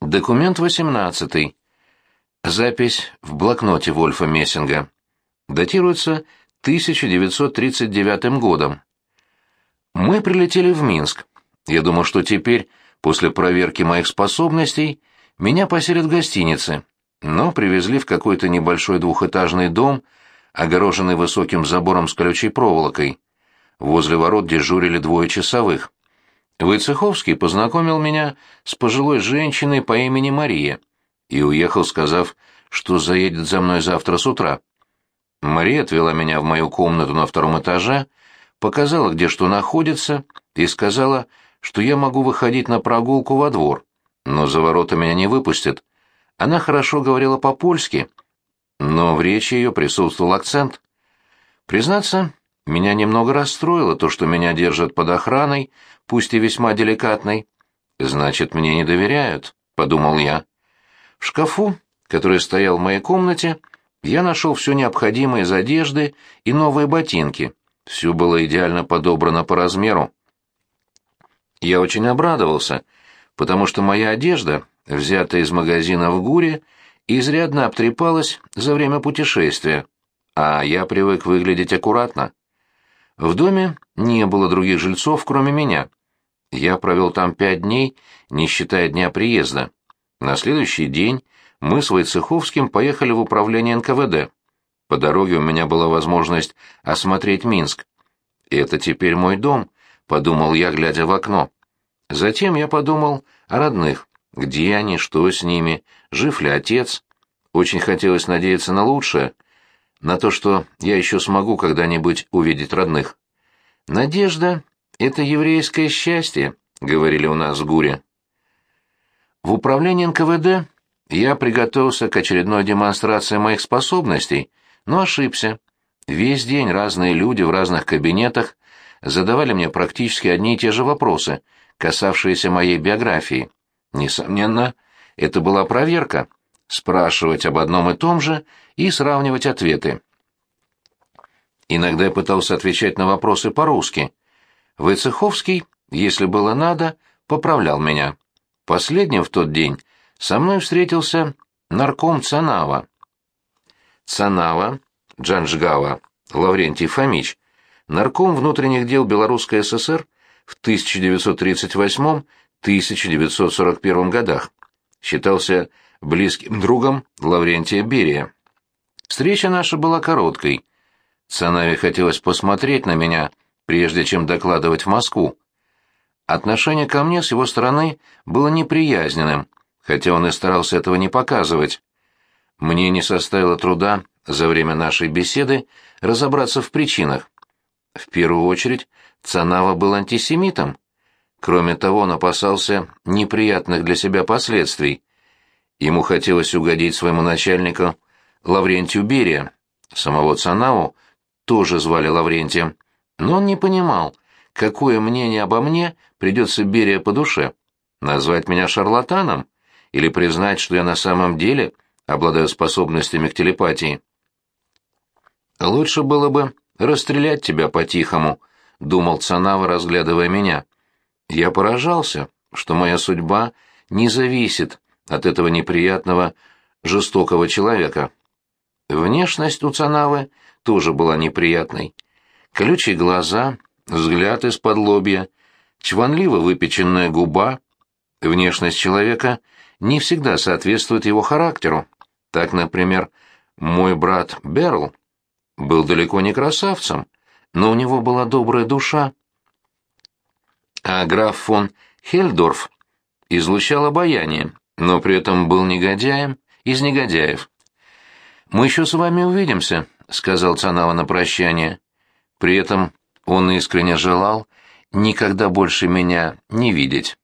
Документ 18. Запись в блокноте Вольфа Мессинга. Датируется 1939 годом. Мы прилетели в Минск. Я думал, что теперь, после проверки моих способностей, меня поселят в гостинице, но привезли в какой-то небольшой двухэтажный дом, огороженный высоким забором с колючей проволокой. Возле ворот дежурили двое часовых. Войцеховский познакомил меня с пожилой женщиной по имени Мария и уехал, сказав, что заедет за мной завтра с утра. Мария отвела меня в мою комнату на втором этаже, показала, где что находится, и сказала, что я могу выходить на прогулку во двор, но за ворота меня не выпустят. Она хорошо говорила по-польски, но в речи ее присутствовал акцент. Признаться, меня немного расстроило то, что меня держат под охраной, пусть и весьма деликатной. Значит, мне не доверяют, подумал я. В шкафу, который стоял в моей комнате, я нашел все необходимое из одежды и новые ботинки. Все было идеально подобрано по размеру. Я очень обрадовался, потому что моя одежда, взятая из магазина в Гуре, изрядно обтрепалась за время путешествия, а я привык выглядеть аккуратно. В доме не было других жильцов, кроме меня. Я провел там пять дней, не считая дня приезда. На следующий день мы с Войцеховским поехали в управление НКВД. По дороге у меня была возможность осмотреть Минск. «Это теперь мой дом», — подумал я, глядя в окно. Затем я подумал о родных. Где они, что с ними, жив ли отец. Очень хотелось надеяться на лучшее — на то, что я еще смогу когда-нибудь увидеть родных. «Надежда — это еврейское счастье», — говорили у нас в Гуре. В управлении НКВД я приготовился к очередной демонстрации моих способностей, но ошибся. Весь день разные люди в разных кабинетах задавали мне практически одни и те же вопросы, касавшиеся моей биографии. Несомненно, это была проверка — спрашивать об одном и том же и сравнивать ответы. Иногда я пытался отвечать на вопросы по-русски. Войцеховский, если было надо, поправлял меня. Последним в тот день со мной встретился нарком Цанава. Цанава, Джанжгава, Лаврентий Фомич, нарком внутренних дел Белорусской ССР в 1938-1941 годах. Считался близким другом Лаврентия Берия. Встреча наша была короткой. Цанаве хотелось посмотреть на меня, прежде чем докладывать в Москву. Отношение ко мне с его стороны было неприязненным, хотя он и старался этого не показывать. Мне не составило труда за время нашей беседы разобраться в причинах. В первую очередь, Цанава был антисемитом. Кроме того, он опасался неприятных для себя последствий. Ему хотелось угодить своему начальнику Лаврентию Берия. Самого Цанаву тоже звали Лаврентием, но он не понимал, какое мнение обо мне придется Берия по душе. Назвать меня шарлатаном или признать, что я на самом деле обладаю способностями к телепатии. «Лучше было бы расстрелять тебя по-тихому», — думал Цанава, разглядывая меня. Я поражался, что моя судьба не зависит от этого неприятного, жестокого человека. Внешность у Цанавы тоже была неприятной. Колючие глаза, взгляд из-под лобья, чванливо выпеченная губа. Внешность человека не всегда соответствует его характеру. Так, например, мой брат Берл был далеко не красавцем, но у него была добрая душа. А граф фон Хельдорф излучал обаяние, но при этом был негодяем из негодяев. «Мы еще с вами увидимся», — сказал Цанава на прощание. При этом он искренне желал никогда больше меня не видеть.